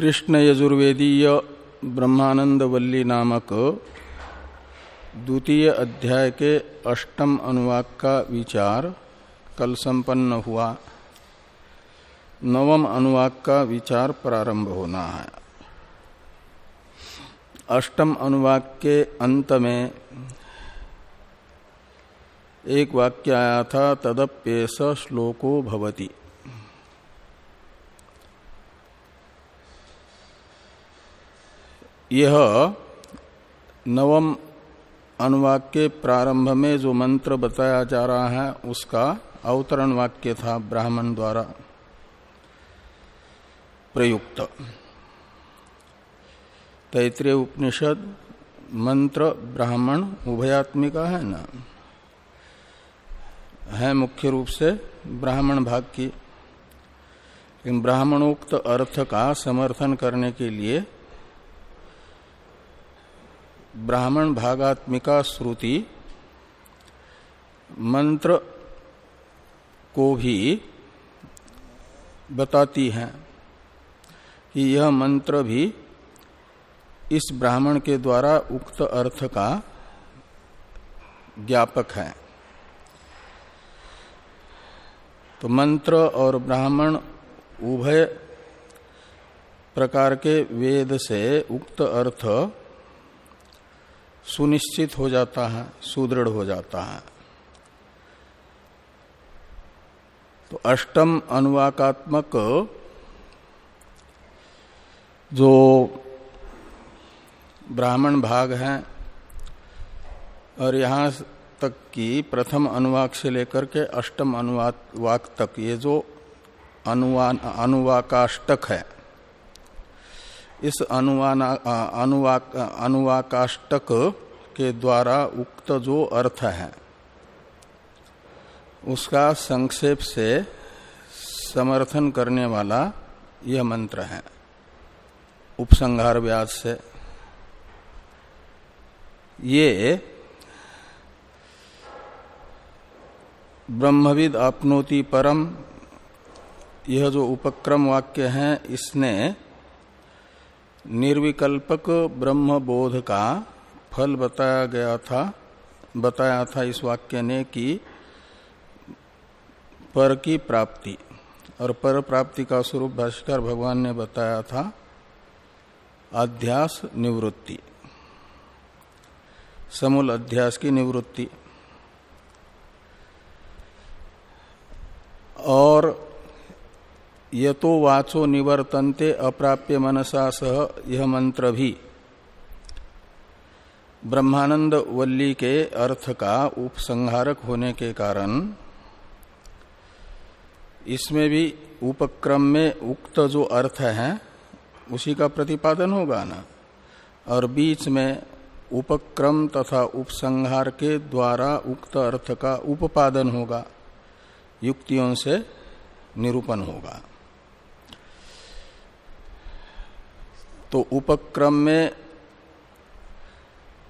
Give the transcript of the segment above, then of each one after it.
कृष्ण यजुर्वेदीय ब्रह्मानंद वल्ली नामक द्वितीय अध्याय के अष्टम अनुवाक का विचार कल संपन्न हुआ। नवम अनुवाक का विचार प्रारंभ होना है। अष्टम अनुवाक के अंत में एक वाक्य आया था, तदप्येस श्लोको भवती। यह नवम अनुवाक के प्रारंभ में जो मंत्र बताया जा रहा है, उसका अवतरण वाक्य था ब्राह्मण द्वारा प्रयुक्त। तैतृय उपनिषद, मंत्र ब्राह्मण उभयात्मिका है ना? है मुख्य रूप से ब्राह्मण भाग की लेकिन ब्राह्मणोक्त अर्थ का समर्थन करने के लिए ब्राह्मण भागात्मिका श्रुति मंत्र को भी बताती है कि यह मंत्र भी इस ब्राह्मण के द्वारा उक्त अर्थ का ज्ञापक है। तो मंत्र और ब्राह्मण उभय प्रकार के वेद से उक्त अर्थ सुनिश्चित हो जाता है, सुदृढ़ हो जाता है। तो अष्टम अनुवाकात्मक जो ब्राह्मण भाग है, और यहाँ तक की प्रथम अनुवाक से लेकर के अष्टम अनुवाक तक, ये जो अनुवान, अनुवाकाष्टक है। इस अनुवाकाष्टक के द्वारा उक्त जो अर्थ है, उसका संक्षेप से समर्थन करने वाला यह मंत्र है, उपसंहार व्याज से। ये ब्रह्मविद आपनोति परम, यह जो उपक्रम वाक्य है, इसने निर्विकल्पक ब्रह्म बोध का फल बताया गया था, बताया था इस वाक्य ने कि पर की प्राप्ति, और पर प्राप्ति का स्वरूप भाष्कर भगवान ने बताया था, अध्यास निवृत्ति। समूल अध्यास की निवृत्ति। और यतो वाचो निवर्तन्ते अप्राप्य मनसा सह यह मंत्र भी। ब्रह्मानंद वल्ली के अर्थ का उपसंहारक होने के कारण इसमें भी उपक्रम में उक्त जो अर्थ है, उसी का प्रतिपादन होगा ना? और बीच में उपक्रम तथा उपसंहार के द्वारा उक्त अर्थ का उपादन होगा, युक्तियों से निरूपण होगा। तो उपक्रम में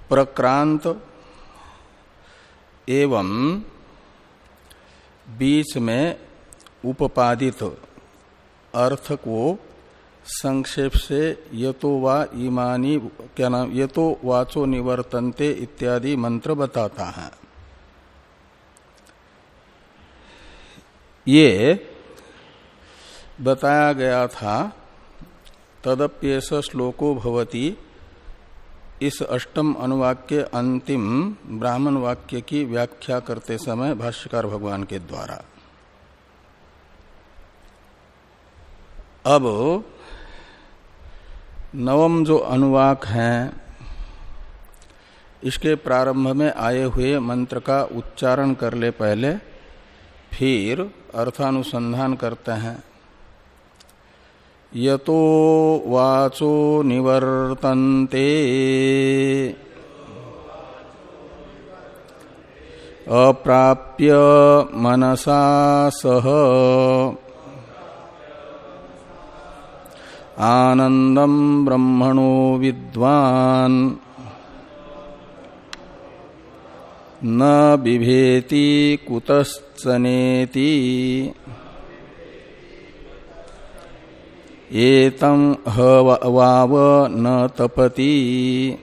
प्रक्रांत एवं बीच में उपपादित अर्थ को संक्षेप से यतो वा ईमानी क्या नाम, यतो वाचो निवर्तनते इत्यादि मंत्र बताता है। ये बताया गया था तदप्यस श्लोको भवती। इस अष्टम अनुवाक के अंतिम ब्राह्मण वाक्य की व्याख्या करते समय भाष्यकार भगवान के द्वारा। अब नवम जो अनुवाक है, इसके प्रारंभ में आए हुए मंत्र का उच्चारण कर ले पहले, फिर अर्थानुसंधान करते हैं। यतो वाचो निवर्तन्ते। अप्राप्य मनसा सह आनंदम ब्रह्मणो विद्वान्। न बिभेति कुतश्चनेति एतं हवाव न तपति।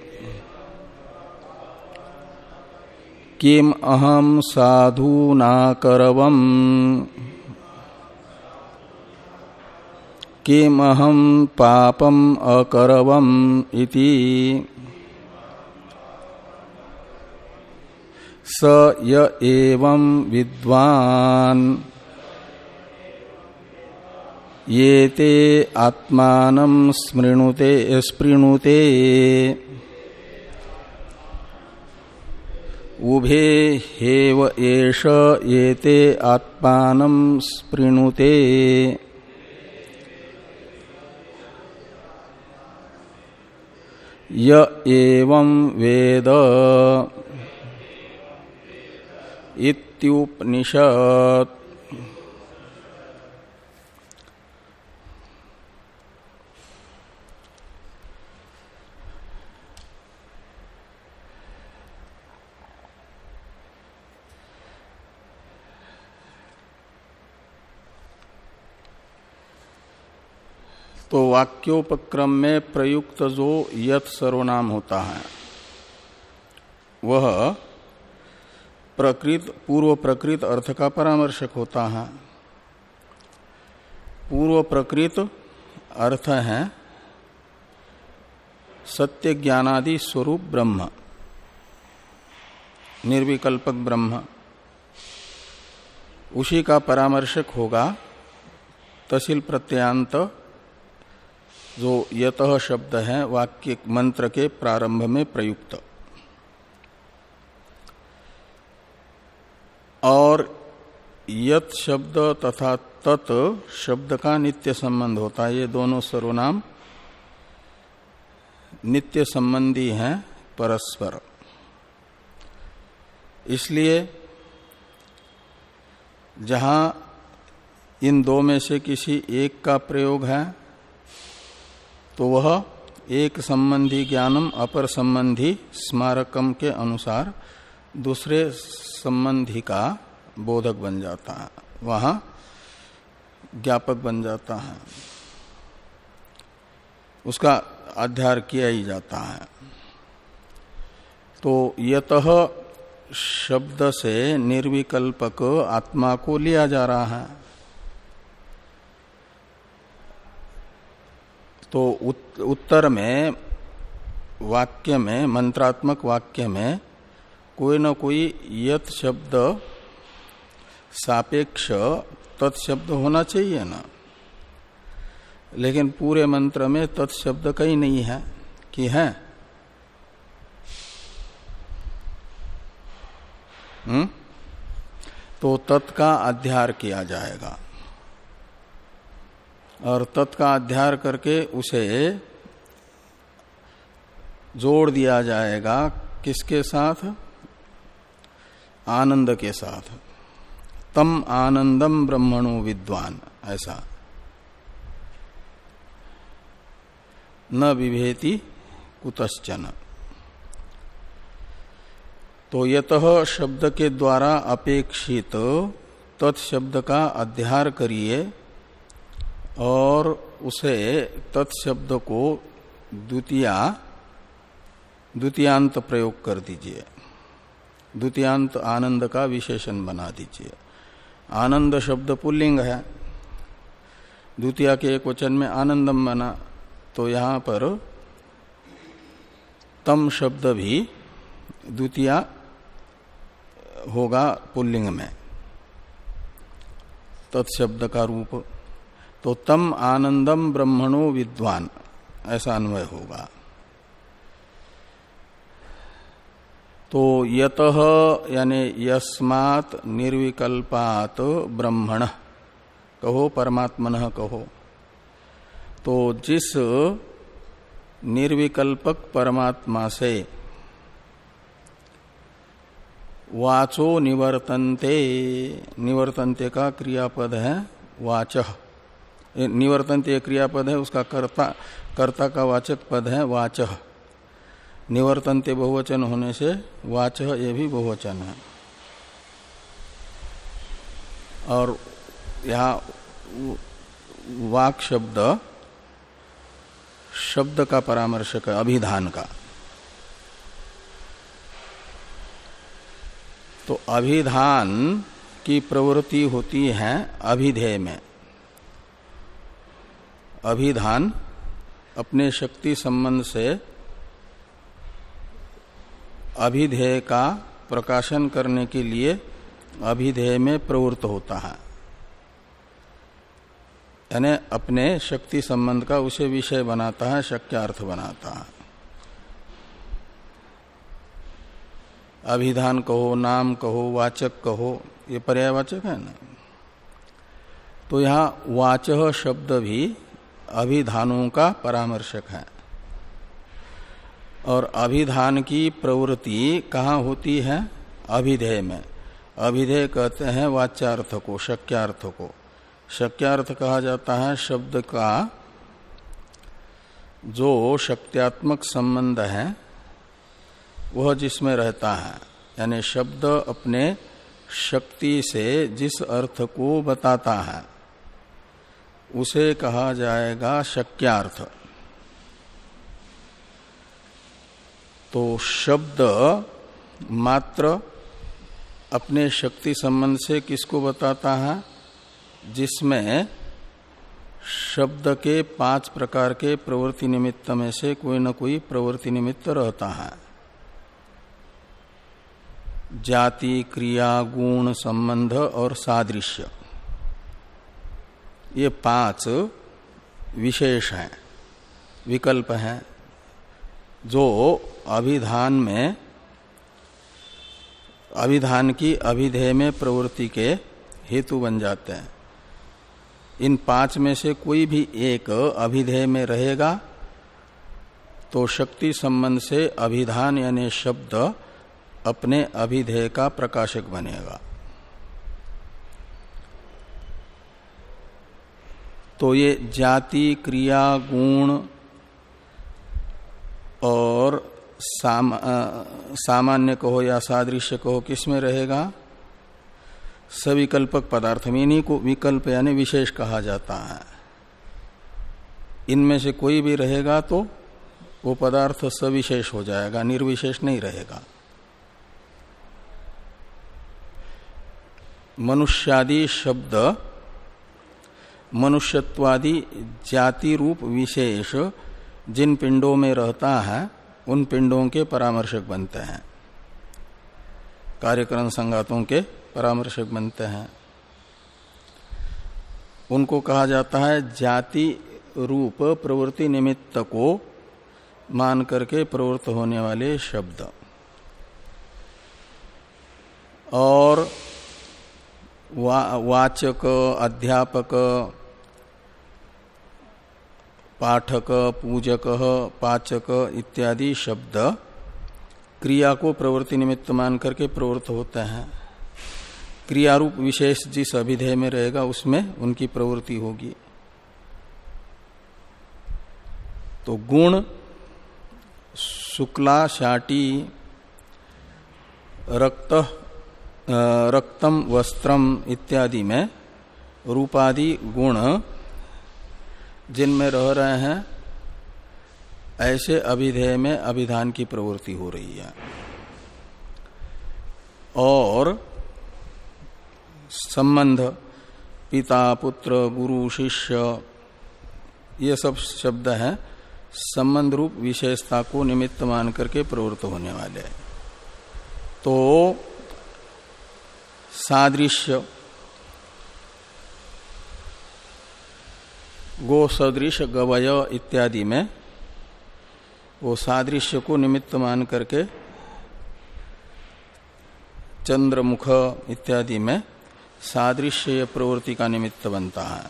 किम अहम साधूनाकरवम् किमहम पापम अकरवम इति। स य एवं विद्वान। ये ते आत्मान स्मृणुते, स्पृणुते। उभे हेव एष एते आत्मान स्पृणुते। य एवं वेद इत्युपनिषद तो वाक्योपक्रम में प्रयुक्त जो यथ सर्वनाम होता है। वह प्रकृत, पूर्व प्रकृत अर्थ का परामर्शक होता है। पूर्व प्रकृत अर्थ है सत्य ज्ञानादि स्वरूप ब्रह्म, निर्विकल्पक ब्रह्म। उसी का परामर्शक होगा तहसील प्रत्यांत जो यत शब्द है, वाक्य मंत्र के प्रारंभ में प्रयुक्त। और यत शब्द तथा तत् शब्द का नित्य संबंध होता है, ये दोनों सर्वनाम नित्य संबंधी हैं परस्पर। इसलिए जहाँ इन दो में से किसी एक का प्रयोग है तो वह एक संबंधी ज्ञानम, अपर संबंधी स्मारकम के अनुसार दूसरे संबंधी का बोधक बन जाता है। वहाँ ज्ञापक बन जाता है। उसका अध्यार किया ही जाता है। तो यत शब्द से निर्विकल्पक आत्मा को लिया जा रहा है। तो उत, उत्तर में वाक्य में मंत्रात्मक वाक्य में कोई न कोई यत शब्द सापेक्ष तत्शब्द होना चाहिए ना लेकिन पूरे मंत्र में तत्शब्द कहीं नहीं है कि है हुँ? हम्म? तो तत् का अध्यार किया जाएगा और तत् का अध्यार करके उसे जोड़ दिया जाएगा किसके साथ? आनंद के साथ। तम आनंदम ब्रह्मणु विद्वान, ऐसा। न विभेति कुतश्चन। तो यत शब्द के द्वारा अपेक्षित तत्शब्द का अध्यार करिए। और उसे तत्शब्द को द्वितीया, द्वितीयांत प्रयोग कर दीजिए। द्वितीयांत आनंद का विशेषण बना दीजिए। आनंद शब्द पुल्लिंग है। द्वितीय के एक वचन में आनंदम बना तो यहाँ पर तम शब्द भी द्वितीय होगा पुल्लिंग में। तत्शब्द का रूप तो तम आनंदम ब्रह्मणो विद्वान। ऐसा अन्वय होगा। तो यत यानी यस्मात् निर्विकल्पात ब्रह्मण। कहो परमात्मन कहो। तो जिस निर्विकल्पक परमात्मा से वाचो निवर्तन्ते निवर्तन्ते का क्रियापद है वाचह निवर्तन ये क्रियापद है, उसका कर्ता कर्ता का वाचक पद है वाच। निवर्तनते बहुवचन होने से वाच ये भी बहुवचन है। और यहाँ वाक शब्द शब्द का परामर्शक है, अभिधान का। तो अभिधान की प्रवृत्ति होती है अभिधेय में। अभिधान अपने शक्ति संबंध से अभिधेय का प्रकाशन करने के लिए अभिधेय में प्रवृत्त होता है। यानी अपने शक्ति संबंध का उसे विषय बनाता है शक्य अर्थ बनाता है। अभिधान कहो, नाम कहो, वाचक कहो, ये पर्यायवाचक है ना? तो यहाँ वाच शब्द भी अभिधानों का परामर्शक है। और अभिधान की प्रवृत्ति कहाँ होती है? अभिधेय में। अभिधेय कहते हैं वाच्यार्थ को, शक्यार्थ को। शक्यार्थ कहा जाता है शब्द का जो शक्त्यात्मक संबंध है, वह जिसमें रहता है। यानी शब्द अपने शक्ति से जिस अर्थ को बताता है उसे कहा जाएगा शक्यार्थ। तो शब्द मात्र अपने शक्ति संबंध से किसको बताता है? जिसमें शब्द के पाँच प्रकार के प्रवृत्ति निमित्त में से कोई न कोई प्रवृत्ति निमित्त रहता है। जाति, क्रिया, गुण, संबंध और सादृश्य। ये पाँच विशेष हैं, विकल्प हैं, जो अभिधान में, अभिधान की अभिधेय में प्रवृत्ति के हेतु बन जाते हैं। इन पाँच में से कोई भी एक अभिधेय में रहेगा तो शक्ति संबंध से अभिधान यानी शब्द अपने अभिधेय का प्रकाशक बनेगा। तो ये जाति क्रिया गुण और साम, आ, सामान्य कहो या सादृश्य कहो किसमें रहेगा? सविकल्पक पदार्थ में इन्हीं को विकल्प यानी विशेष कहा जाता है। इनमें से कोई भी रहेगा तो वो पदार्थ सविशेष हो जाएगा निर्विशेष नहीं रहेगा। मनुष्यादि शब्द मनुष्यत्वादि जाति रूप विशेष जिन पिंडों में रहता है उन पिंडों के परामर्शक बनते हैं। कार्यक्रम संगातों के परामर्शक बनते हैं। उनको कहा जाता है जाति रूप प्रवृत्ति निमित्त को मान करके प्रवृत्त होने वाले शब्द। और वा, वाचक अध्यापक पाठक, पूजक, पाचक इत्यादि शब्द क्रिया को प्रवृत्ति निमित्त मान करके प्रवृत्त होते हैं। क्रियारूप विशेष जिस अभिधेय में रहेगा, उसमें उनकी प्रवृत्ति होगी। तो गुण, शुक्ला, शाटी, रक्त रक्तम, वस्त्रम इत्यादि में रूपादि गुण जिनमें रह रहे हैं, ऐसे अभिधेय में अभिधान की प्रवृत्ति हो रही है। और संबंध, पिता, पुत्र, गुरु, शिष्य, ये सब शब्द हैं, संबंध रूप विशेषता को निमित्त मान करके प्रवृत्त होने वाले तो सादृश्य गो सदृश गवय इत्यादि में वो सादृश्य को निमित्त मान करके चंद्रमुख इत्यादि में सादृश्य प्रवृत्ति का निमित्त बनता है।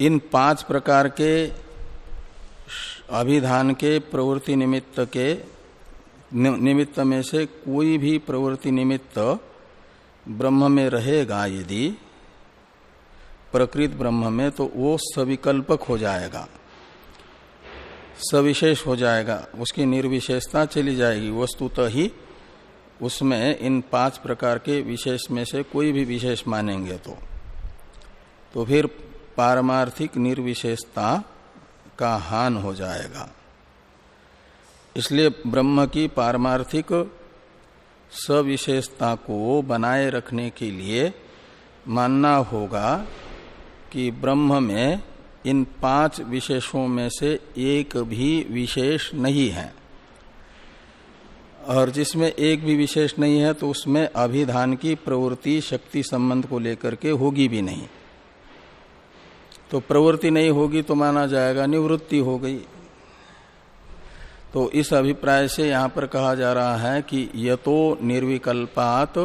इन पाँच प्रकार के अभिधान के प्रवृत्ति निमित्त के निमित्त में से कोई भी प्रवृत्ति निमित्त ब्रह्म में रहेगा यदि प्रकृत ब्रह्म में तो वो सविकल्पक हो जाएगा। सविशेष हो जाएगा। उसकी निर्विशेषता चली जाएगी। वस्तुतः ही उसमें इन पाँच प्रकार के विशेष में से कोई भी विशेष मानेंगे तो। तो फिर पारमार्थिक निर्विशेषता का हान हो जाएगा। इसलिए ब्रह्म की पारमार्थिक सविशेषता को बनाए रखने के लिए मानना होगा कि ब्रह्म में इन पाँच विशेषों में से एक भी विशेष नहीं है। और जिसमें एक भी विशेष नहीं है तो उसमें अभिधान की प्रवृत्ति शक्ति संबंध को लेकर के होगी भी नहीं। तो प्रवृत्ति नहीं होगी तो माना जाएगा निवृत्ति हो गई। तो इस अभिप्राय से यहाँ पर कहा जा रहा है कि यतो निर्विकल्पात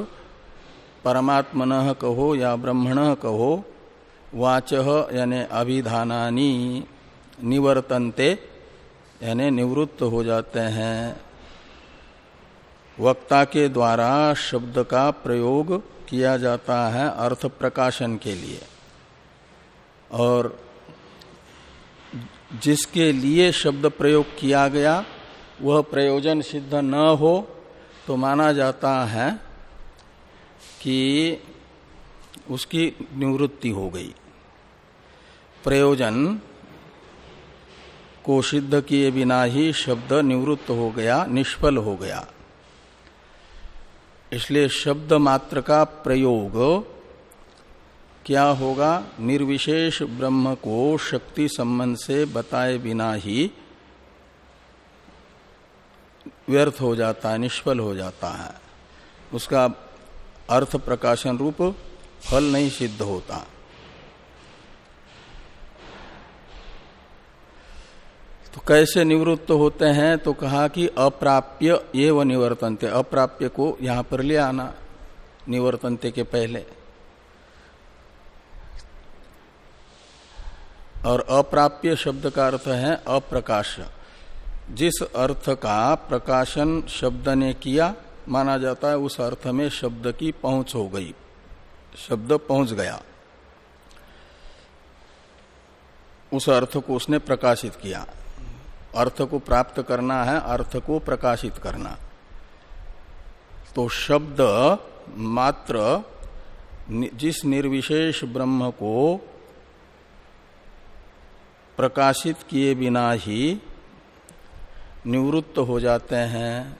परमात्मन कहो या ब्रह्मण कहो वाच, यानि अभिधानी निवर्तनते, यानि निवृत्त हो जाते हैं। वक्ता के द्वारा शब्द का प्रयोग किया जाता है अर्थ प्रकाशन के लिए। और जिसके लिए शब्द प्रयोग किया गया, वह प्रयोजन सिद्ध न हो तो माना जाता है कि उसकी निवृत्ति हो गई। प्रयोजन को सिद्ध किए बिना ही शब्द निवृत्त हो गया, निष्फल हो गया। इसलिए शब्द मात्र का प्रयोग क्या होगा? निर्विशेष ब्रह्म को शक्ति संबंध से बताए बिना ही व्यर्थ हो जाता है, निष्फल हो जाता है। उसका अर्थ प्रकाशन रूप फल नहीं सिद्ध होता। तो कैसे निवृत्त होते हैं? तो कहा कि अप्राप्य ये व निवर्तनते। अप्राप्य को यहाँ पर ले आना, निवर्तनते के पहले। और अप्राप्य शब्द का अर्थ है अप्रकाश। जिस अर्थ का प्रकाशन शब्द ने किया, माना जाता है उस अर्थ में शब्द की पहुँच हो गई। शब्द पहुँच गया। उस अर्थ को उसने प्रकाशित किया। अर्थ को प्राप्त करना है, अर्थ को प्रकाशित करना। तो शब्द मात्र जिस निर्विशेष ब्रह्म को प्रकाशित किए बिना ही निवृत्त हो जाते हैं,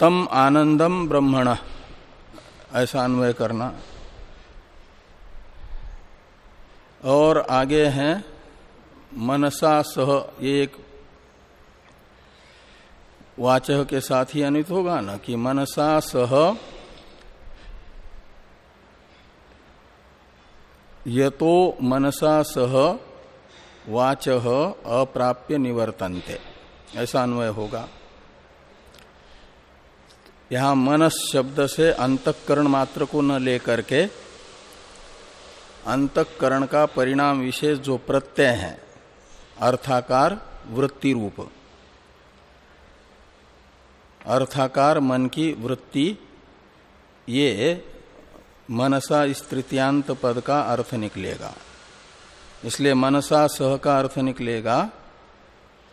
तम आनंदम ब्रह्मण। ऐसा अन्वय करना। और आगे हैं मनसा सह ये एक वाचक के साथ ही अनित होगा ना कि मनसा सह यतो मनसा सह वाच अप्राप्य निवर्तनते। ऐसा अन्वय होगा। यहाँ मनस शब्द से अंतकरण मात्र को न लेकर के अंतकरण का परिणाम विशेष जो प्रत्यय है अर्थाकार वृत्ति रूप अर्थाकार मन की वृत्ति, ये मनसा इस तृतीयांत पद का अर्थ निकलेगा। इसलिए मनसा सह का अर्थ निकलेगा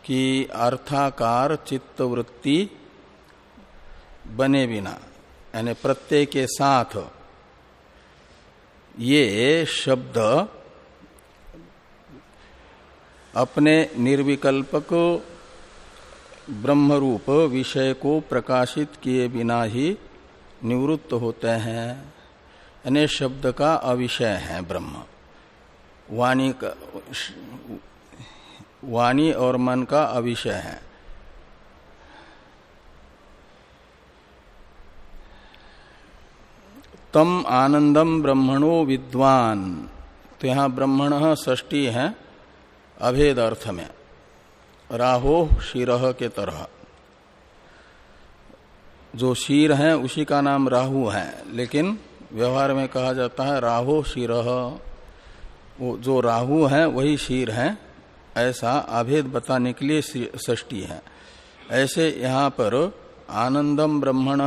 कि अर्थाकार चित्त वृत्ति बने बिना, यानी प्रत्यय के साथ, ये शब्द अपने निर्विकल्पक ब्रह्मरूप विषय को प्रकाशित किए बिना ही निवृत्त होते हैं। यानी शब्द का अविषय है ब्रह्म। वाणी का, वाणी और मन का अविषय है। तम आनंदम ब्रह्मणो विद्वान। तो यहाँ ब्रह्मण ष्टी है। अभेद अर्थ में। राहो शिरह के तरह। जो शीर है, उसी का नाम राहु है। लेकिन व्यवहार में कहा जाता है राहो शिरह वो जो राहु है, वही शीर है। ऐसा अभेद बताने के लिए षष्टी है। ऐसे यहाँ पर आनंदम ब्रह्मण,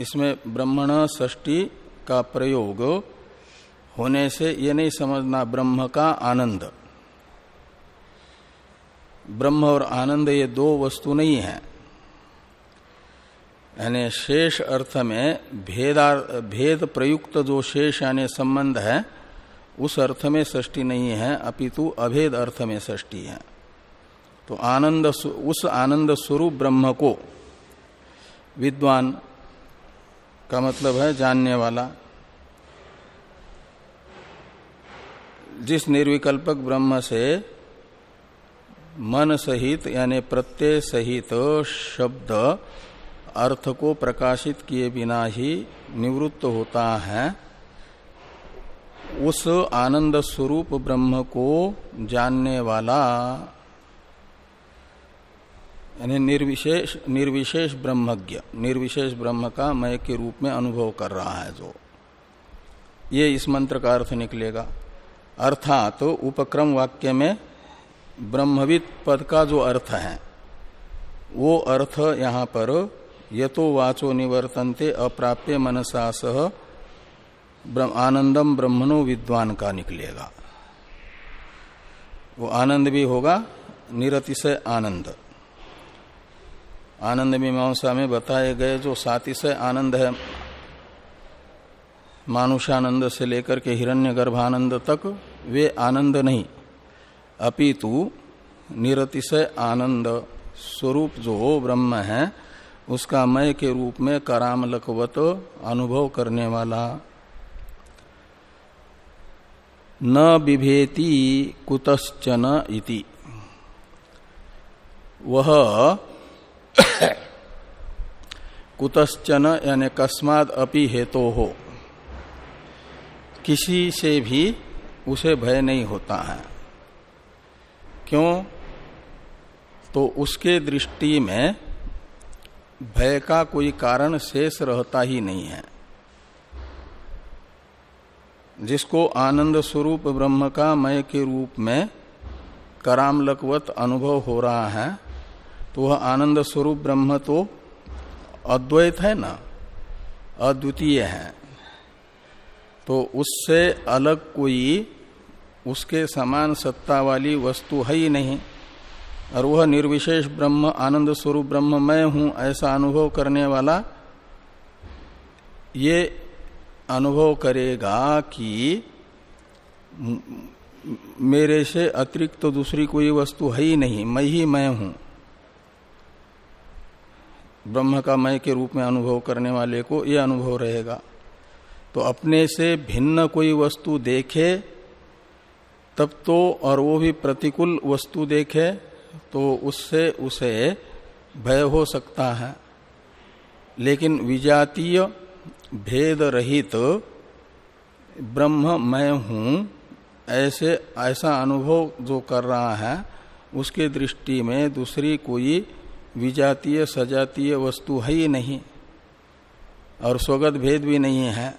इसमें ब्रह्मण षष्टी का प्रयोग होने से ये नहीं समझना ब्रह्म का आनंद। ब्रह्म और आनंद ये दो वस्तु नहीं है। यानी शेष अर्थ में भेदार भेद प्रयुक्त जो शेष यानी संबंध है, उस अर्थ में सृष्टि नहीं है, अपितु अभेद अर्थ में सृष्टि है। तो आनंद उस आनंद स्वरूप ब्रह्म को विद्वान का मतलब है जानने वाला, जिस निर्विकल्पक ब्रह्म से मन सहित, यानी प्रत्यय सहित शब्द अर्थ को प्रकाशित किए बिना ही निवृत्त होता है। उस आनंद स्वरूप ब्रह्म को जानने वाला, यानी निर्विशेष निर्विशेष ब्रह्मज्ञ, निर्विशेष ब्रह्म का मय के रूप में अनुभव कर रहा है जो। ये इस मंत्र का अर्थ निकलेगा। अर्थात तो उपक्रम वाक्य में ब्रह्मविद पद का जो अर्थ है, वो अर्थ यहाँ पर यतो वाचो निवर्तनते अप्राप्य मनसा सह आनंदम ब्रह्मणो विद्वान का निकलेगा। वो आनंद भी होगा निरतिशय आनंद। आनंद मीमांसा में बताए गए जो सातिशय आनंद है, मानुषानंद से लेकर के हिरण्य गर्भानंद तक, वे आनंद नहीं। अपितु निरतिशय आनंद स्वरूप जो ब्रह्म है, उसका मय के रूप में करामलकवत अनुभव करने वाला। न बिभेति कुतश्चन इति। वह कुतश्चन यानी कस्माद अपि हेतु हो। किसी से भी उसे भय नहीं होता है। क्यों? तो उसके दृष्टि में भय का कोई कारण शेष रहता ही नहीं है। जिसको आनंद स्वरूप ब्रह्म का मय के रूप में करामलकवत अनुभव हो रहा है तो वह आनंद स्वरूप ब्रह्म तो अद्वैत है ना? अद्वितीय है। तो उससे अलग कोई उसके समान सत्ता वाली वस्तु है ही नहीं, और वह निर्विशेष ब्रह्म, आनंद स्वरूप ब्रह्म मैं हूँ ऐसा अनुभव करने वाला ये अनुभव करेगा कि मेरे से अतिरिक्त तो दूसरी कोई वस्तु है ही नहीं, मैं ही मैं हूँ। ब्रह्म का मय के रूप में अनुभव करने वाले को यह अनुभव रहेगा। तो अपने से भिन्न कोई वस्तु देखे तब तो और वो भी प्रतिकूल वस्तु देखे तो उससे उसे भय हो सकता है। लेकिन विजातीय भेद रहित ब्रह्म मैं हूँ, ऐसे, ऐसा अनुभव जो कर रहा है, उसके दृष्टि में दूसरी कोई विजातीय, सजातीय वस्तु है ही नहीं और स्वगत भेद भी नहीं है।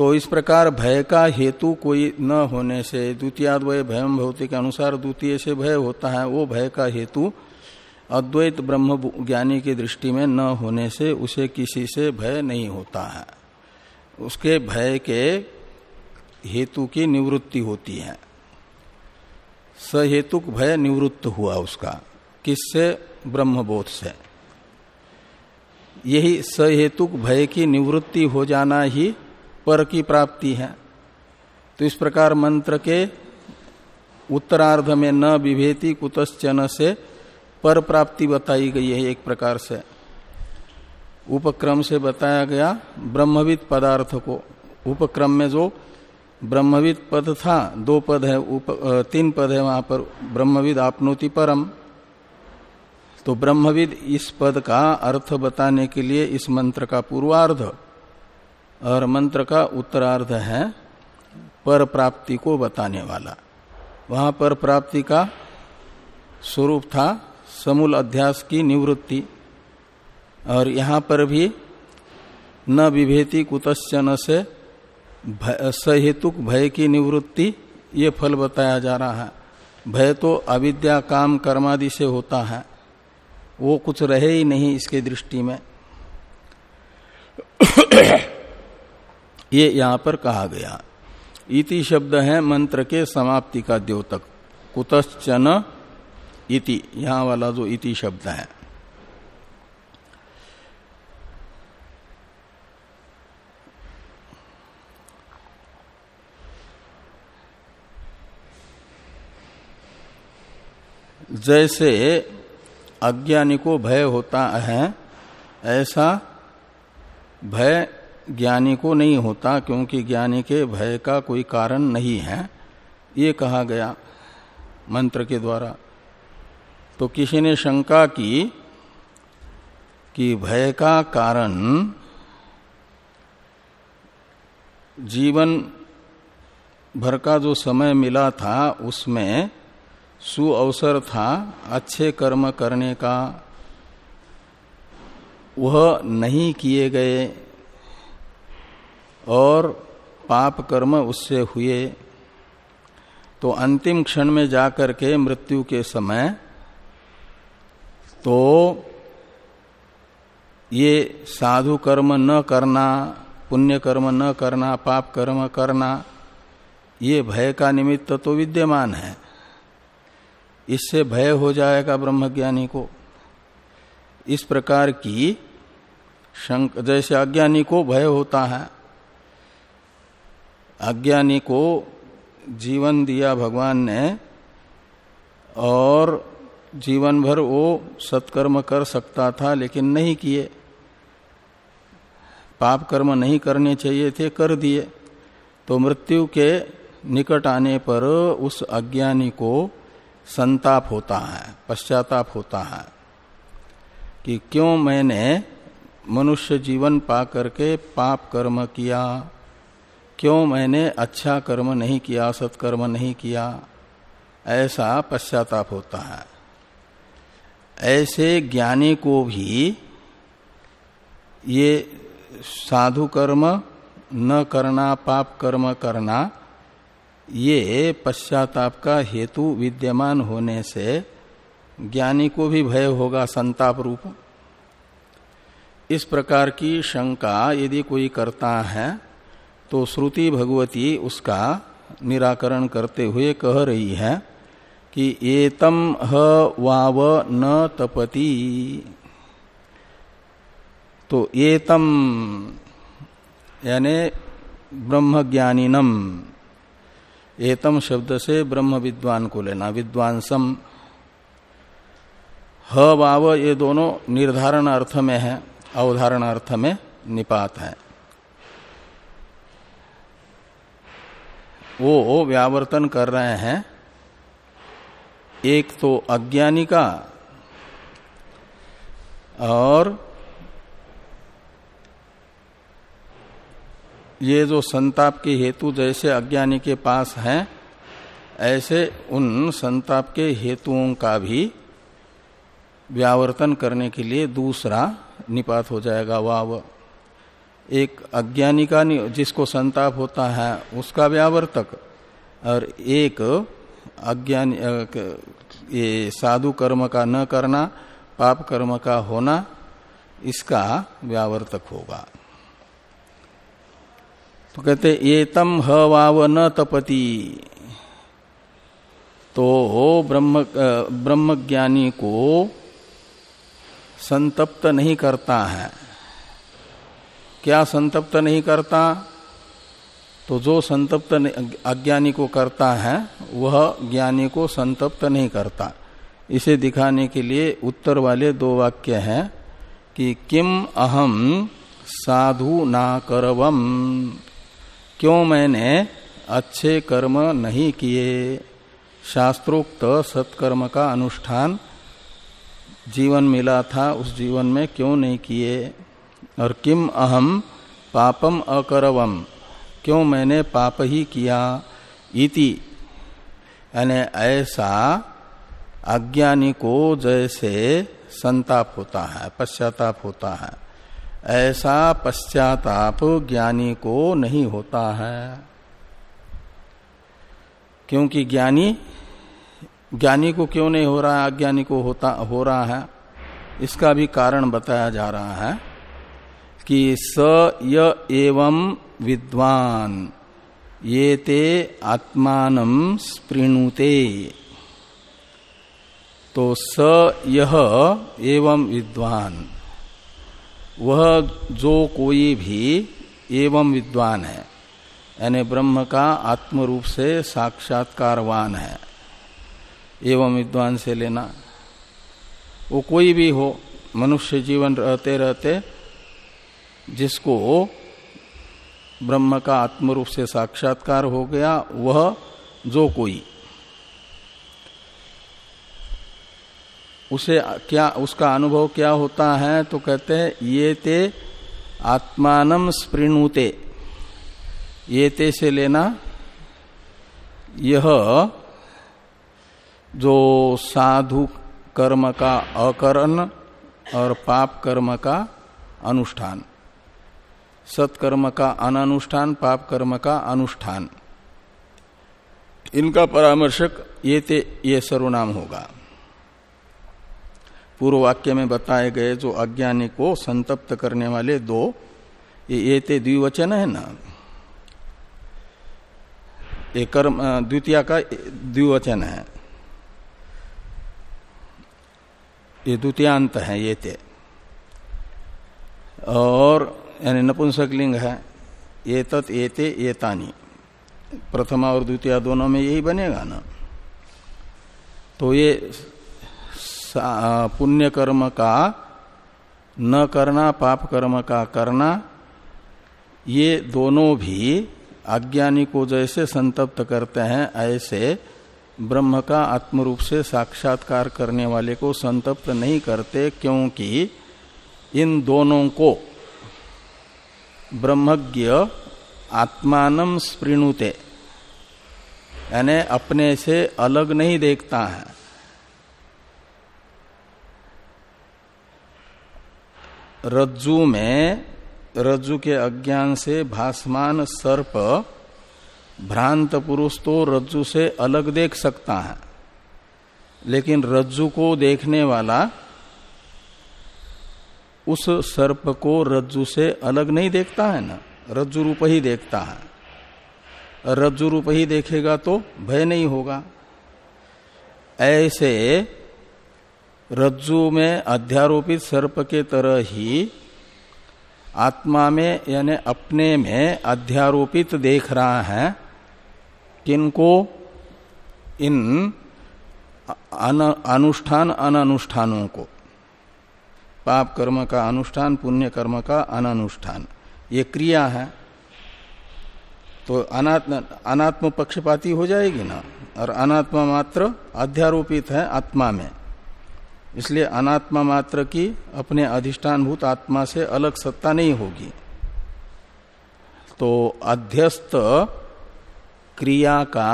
तो इस प्रकार भय का हेतु कोई न होने से, द्वितीयाद्वय भयम भौतिक के अनुसार द्वितीय से भय होता है, वो भय का हेतु अद्वैत ब्रह्म ज्ञानी की दृष्टि में न होने से उसे किसी से भय नहीं होता है। उसके भय के हेतु की निवृत्ति होती है। सहेतुक भय निवृत्त हुआ उसका। किससे? ब्रह्मबोध से। यही सहेतुक भय की निवृत्ति हो जाना ही पर की प्राप्ति है। तो इस प्रकार मंत्र के उत्तरार्ध में न विभेति कुतश्चन से पर प्राप्ति बताई गई है एक प्रकार से। उपक्रम से बताया गया ब्रह्मविद पदार्थ को। उपक्रम में जो ब्रह्मविद पद था दो पद है उप, तीन पद है वहाँ पर ब्रह्मविद आपनोति परम। तो ब्रह्मविद इस पद का अर्थ बताने के लिए इस मंत्र का पूर्वार्ध और मंत्र का उत्तरार्ध है पर प्राप्ति को बताने वाला। वहाँ पर प्राप्ति का स्वरूप था समूल अध्यास की निवृत्ति। और यहाँ पर भी न विभेति कुतश्चन से सहेतुक भय की निवृत्ति, ये फल बताया जा रहा है। भय तो अविद्या, काम, कर्मादि से होता है। वो कुछ रहे ही नहीं इसके दृष्टि में। ये यहाँ पर कहा गया। इति शब्द है मंत्र के समाप्ति का द्योतक। कुतश्चन इति, यहाँ वाला जो इति शब्द है। जैसे अज्ञानी को भय होता है, ऐसा भय ज्ञानी को नहीं होता क्योंकि ज्ञानी के भय का कोई कारण नहीं है। ये कहा गया मंत्र के द्वारा। तो किसी ने शंका की कि भय का कारण जीवन भर का जो समय मिला था, उसमें सु अवसर था, अच्छे कर्म करने का, वह नहीं किए गए और पाप कर्म उससे हुए। तो अंतिम क्षण में जाकर के मृत्यु के समय तो ये साधु कर्म न करना, पुण्य कर्म न करना, पाप कर्म करना, ये भय का निमित्त तो विद्यमान है। इससे भय हो जाएगा ब्रह्मज्ञानी को। इस प्रकार की शंक, जैसे अज्ञानी को भय होता है अज्ञानी को जीवन दिया भगवान ने और जीवन भर वो सत्कर्म कर सकता था, लेकिन नहीं किए। पाप कर्म नहीं करने चाहिए थे, कर दिए। तो मृत्यु के निकट आने पर उस अज्ञानी को संताप होता है, पश्चाताप होता है कि क्यों मैंने मनुष्य जीवन पा करके पाप कर्म किया? क्यों मैंने अच्छा कर्म नहीं किया सत्कर्म नहीं किया? ऐसा पश्चाताप होता है। ऐसे ज्ञानी को भी ये साधु कर्म, न करना, पाप कर्म करना, ये पश्चाताप का हेतु विद्यमान होने से ज्ञानी को भी भय होगा, संताप रूप। इस प्रकार की शंका यदि कोई करता है तो श्रुति भगवती उसका निराकरण करते हुए कह रही है कि एतम ह वाव न तपति। तो एतम, यानी ब्रह्मज्ञानिनम। एतम शब्द से ब्रह्म विद्वान को लेना, विद्वांसम। ह वाव ये दोनों निर्धारण अर्थ में है अवधारण अर्थ में निपात है। वो व्यावर्तन कर रहे हैं। एक तो अज्ञानी का और ये जो संताप के हेतु जैसे अज्ञानी के पास हैं, ऐसे उन संताप के हेतुओं का भी व्यावर्तन करने के लिए दूसरा निपात हो जाएगा। वाव। एक अज्ञानी का जिसको संताप होता है, उसका व्यावर्तक। और एक अज्ञानी ये साधु कर्म का न करना, पाप कर्म का होना, इसका व्यावर्तक होगा। तो कहते, ये तम हवाव न, तपति। तो हो ब्रह्म ब्रह्मज्ञानी को संतप्त नहीं करता है। क्या संतप्त नहीं करता? तो जो संतप्त अज्ञानी को करता है, वह ज्ञानी को संतप्त नहीं करता। इसे दिखाने के लिए उत्तर वाले दो वाक्य हैं कि किम अहम साधु ना करवम? क्यों मैंने अच्छे कर्म नहीं किए? शास्त्रोक्त सत्कर्म का अनुष्ठान जीवन मिला था, उस जीवन में क्यों नहीं किए? और किम अहम पापम अकरवम? क्यों मैंने पाप ही किया? इति। यानी ऐसा अज्ञानी को जैसे संताप होता है, पश्चाताप होता है। ऐसा पश्चाताप ज्ञानी को नहीं होता है। क्योंकि ज्ञानी ज्ञानी को क्यों नहीं हो रहा है? अज्ञानी को होता, हो रहा है। इसका भी कारण बताया जा रहा है। कि स, य, एवं विद्वान। ये ते आत्मान स्पृणुते। तो स यह एवं विद्वान। वह जो कोई भी एवं विद्वान है, यानी ब्रह्म का आत्म रूप से साक्षात्कारवान है, एवं विद्वान से लेना। वो कोई भी हो, मनुष्य जीवन रहते रहते जिसको ब्रह्म का आत्मरूप से साक्षात्कार हो गया, वह जो कोई। उसे क्या, उसका अनुभव क्या होता है तो कहते हैं, ये ते आत्मान स्पृणुते। ये ते से लेना, यह जो साधु कर्म का अकरण और पाप कर्म का अनुष्ठान। सत्कर्म का अनानुष्ठान पाप कर्म का अनुष्ठान। इनका परामर्शक ये ते ये सर्वनाम होगा। पूर्व वाक्य में बताए गए जो अज्ञानी को संतप्त करने वाले दो, ये ये ते द्विवचन है ना? ये कर्म द्वितीय का द्विवचन है। ये द्वितीयांत है, ये ते और यानी नपुंसक लिंग है ये तत् ये ते ये तानी प्रथमा और द्वितीय दोनों में यही बनेगा ना? तो ये पुण्य कर्म का, न करना, पाप कर्म का करना, ये दोनों भी अज्ञानी को जैसे संतप्त करते हैं, ऐसे ब्रह्म का आत्म रूप से साक्षात्कार करने वाले को संतप्त नहीं करते, क्योंकि इन दोनों को ब्रह्मज्ञ आत्मान स्पृणुते। यानी अपने से अलग नहीं देखता है। रज्जु में, रज्जु के अज्ञान से भासमान सर्प भ्रांत पुरुष तो रज्जु से अलग देख सकता है। लेकिन रज्जु को देखने वाला उस सर्प को रज्जु से अलग नहीं देखता है ना? रज्जु रूप ही देखता है। रज्जु रूप ही देखेगा तो भय नहीं होगा। ऐसे रज्जु में अध्यारोपित सर्प के तरह ही आत्मा में यानी अपने में अध्यारोपित देख रहा है किनको इन अनुष्ठान अननुष्ठानों को। पाप कर्म का अनुष्ठान, पुण्य कर्म का अननुष्ठान। ये क्रिया है तो अनात्म अनात्म पक्षपाती हो जाएगी ना? और अनात्मा मात्र अध्यारोपित है आत्मा में। इसलिए अनात्मा मात्र की अपने अधिष्ठान भूत आत्मा से अलग सत्ता नहीं होगी। तो अध्यस्त क्रिया का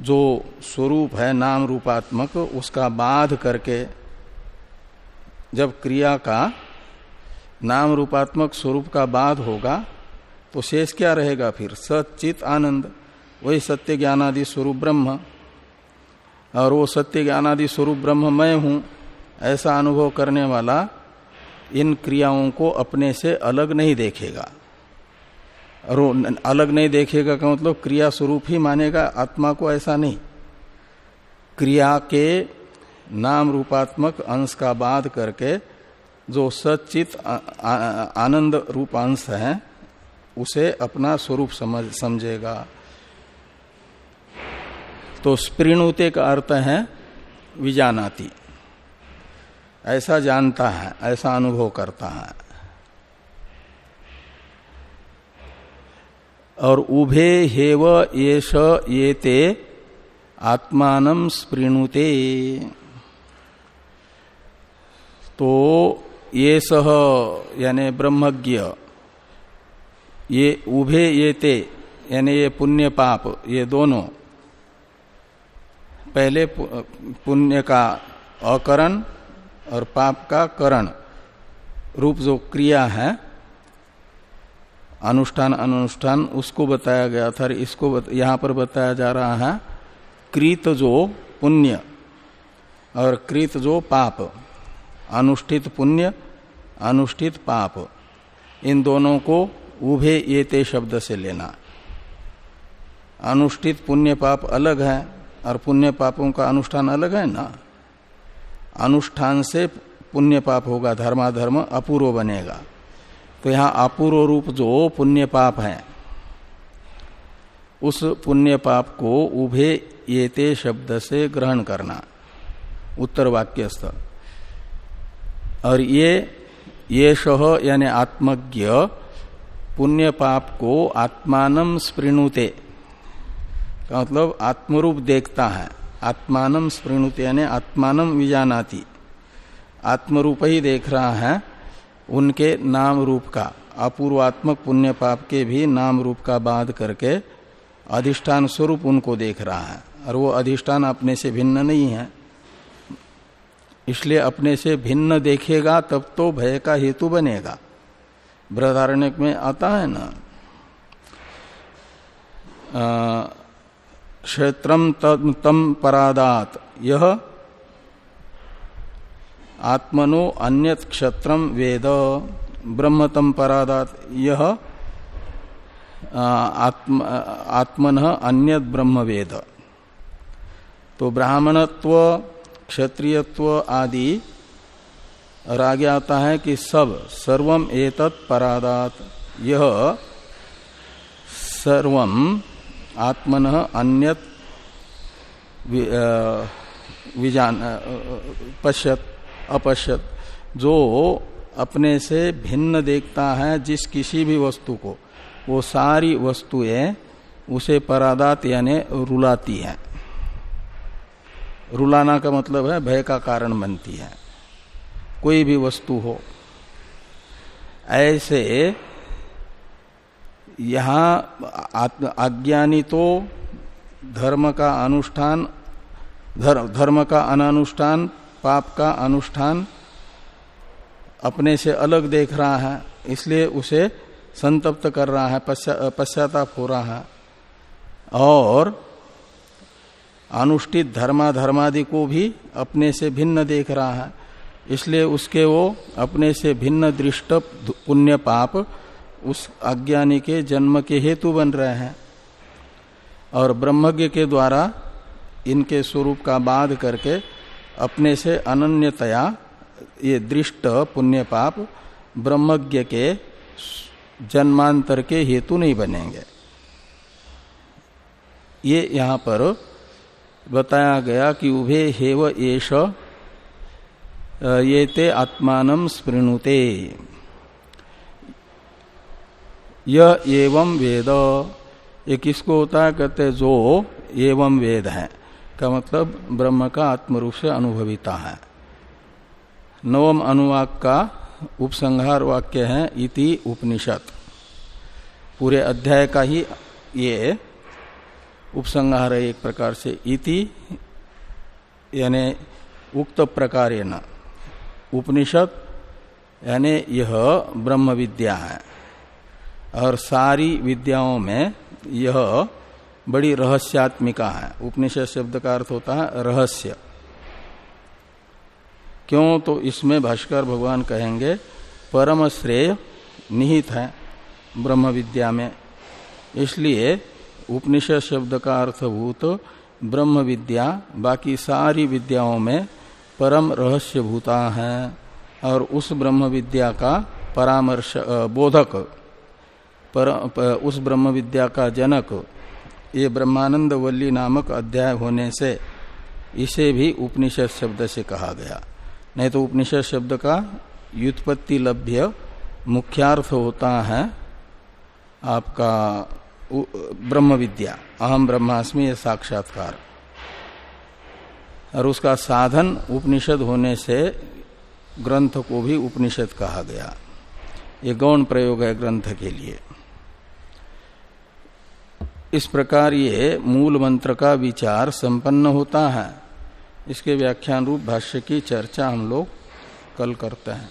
जो स्वरूप है नाम रूपात्मक, उसका बाध करके जब क्रिया का नाम रूपात्मक स्वरूप का बाध होगा तो शेष क्या रहेगा फिर? सचित आनंद। वही सत्य ज्ञानादि स्वरूप ब्रह्म। और वो सत्य ज्ञानादि स्वरूप ब्रह्म मैं हूँ, ऐसा अनुभव करने वाला इन क्रियाओं को अपने से अलग नहीं देखेगा। और वो अलग नहीं देखेगा का मतलब क्रिया स्वरूप ही मानेगा, आत्मा को ऐसा नहीं। क्रिया के नाम रूपात्मक अंश का बाध करके जो सचित आनंद रूप अंश है, उसे अपना स्वरूप समझ, समझेगा। तो स्प्रीणुते का अर्थ है विजानाती। ऐसा जानता है, ऐसा अनुभव करता है। और उभे हेव येष ये ते आत्मान स्प्रीणुते। तो ये सह यानी ब्रह्मज्ञ ये उभे ये ते यानी ये पुण्य पाप ये दोनों पहले पुण्य का अकरण और पाप का करण रूप जो क्रिया है अनुष्ठान अनुष्ठान उसको बताया गया था इसको बत, यहाँ पर बताया जा रहा है कृत जो पुण्य और कृत जो पाप। अनुष्ठित पुण्य, अनुष्ठित पाप। इन दोनों को उभे ये ते शब्द से लेना। अनुष्ठित पुण्य पाप अलग है, और पुण्य पापों का अनुष्ठान अलग है ना? अनुष्ठान से पुण्य पाप होगा, धर्माधर्म अपूर्व बनेगा। तो यहाँ अपूर्व रूप जो पुण्य पाप है, उस पुण्य पाप को उभे येते शब्द से ग्रहण करना। उत्तर वाक्यस्थ। और ये ये शह यानी आत्मज्ञ, पुण्य पाप को आत्मान स्पृणुते। मतलब आत्मरूप देखता है। आत्मान स्पृणुते यानी आत्मान विजानाती। आत्मरूप ही देख रहा है उनके नाम रूप का। अपूर्वात्मक पुण्य पाप के भी नाम रूप का बाध करके अधिष्ठान स्वरूप उनको देख रहा है। और वो अधिष्ठान अपने से भिन्न नहीं है। इसलिए अपने से भिन्न देखेगा, तब तो भय का हेतु बनेगा। बृहदारण्य में आता है ना? क्षेत्रम तम परादात। यह आत्मनो अन्यत क्षत्रम वेद ब्रह्मतम परादात। यह आत्म, आत्मन अन्यत ब्रह्म वेद। तो ब्राह्मणत्व क्षत्रियत्व आदि। और आगे आता है कि सब, सर्वम एतत् परादात। यह सर्वम आत्मन अन्यत विजान पश्यत, अपश्यत। जो अपने से भिन्न देखता है जिस किसी भी वस्तु को, वो सारी वस्तुएँ उसे परादात यानी रुलाती हैं। रुलाना का मतलब है भय का कारण बनती है। कोई भी वस्तु हो। ऐसे यहाँ अज्ञानी तो धर्म का अनुष्ठान धर्म, धर्म का अनानुष्ठान पाप का अनुष्ठान अपने से अलग देख रहा है इसलिए उसे संतप्त कर रहा है पश्चाताप हो रहा है। और अनुष्ठित धर्माधर्मादि को भी अपने से भिन्न देख रहा है। इसलिए उसके वो अपने से भिन्न दृष्ट पुण्य पाप उस अज्ञानी के जन्म के हेतु बन रहे हैं। और ब्रह्मज्ञ के द्वारा इनके स्वरूप का बाध करके अपने से अनन्यतया ये दृष्ट पुण्य पाप ब्रह्मज्ञ के जन्मांतर के हेतु नहीं बनेंगे। ये यहाँ पर बताया गया कि उभे हेव एश ये ते आत्मान स्पृणुते। एवं वेद, ये किसको होता है? कहते जो एवं वेद है। का मतलब ब्रह्म का आत्मरूप से अनुभविता है। नवम अनुवाक का उपसंहार वाक्य है इति उपनिषद। पूरे अध्याय का ही ये उपसंहार है एक प्रकार से इति, यानी उक्त प्रकार उपनिषद, यानी यह ब्रह्म विद्या है। और सारी विद्याओं में यह बड़ी रहस्यात्मिका है। उपनिषद शब्द का अर्थ होता है रहस्य। क्यों तो इसमें भाष्कर भगवान कहेंगे परम श्रेय निहित है ब्रह्म विद्या में। इसलिए उपनिषद शब्द का अर्थभूत ब्रह्म विद्या बाकी सारी विद्याओं में परम रहस्य भूता है और उस ब्रह्म विद्या का परामर्श बोधक पर, उस ब्रह्म विद्या का जनक ये ब्रह्मानंद वल्ली नामक अध्याय होने से इसे भी उपनिषद शब्द से कहा गया। नहीं तो उपनिषद शब्द का व्युत्पत्ति लभ्य मुख्यार्थ होता है आपका ब्रह्म विद्या अहम ब्रह्मास्मि, ये साक्षात्कार। और उसका साधन उपनिषद होने से ग्रंथ को भी उपनिषद कहा गया। ये गौण प्रयोग है ग्रंथ के लिए। इस प्रकार ये मूल मंत्र का विचार संपन्न होता है। इसके व्याख्यान रूप भाष्य की चर्चा हम लोग कल करते हैं।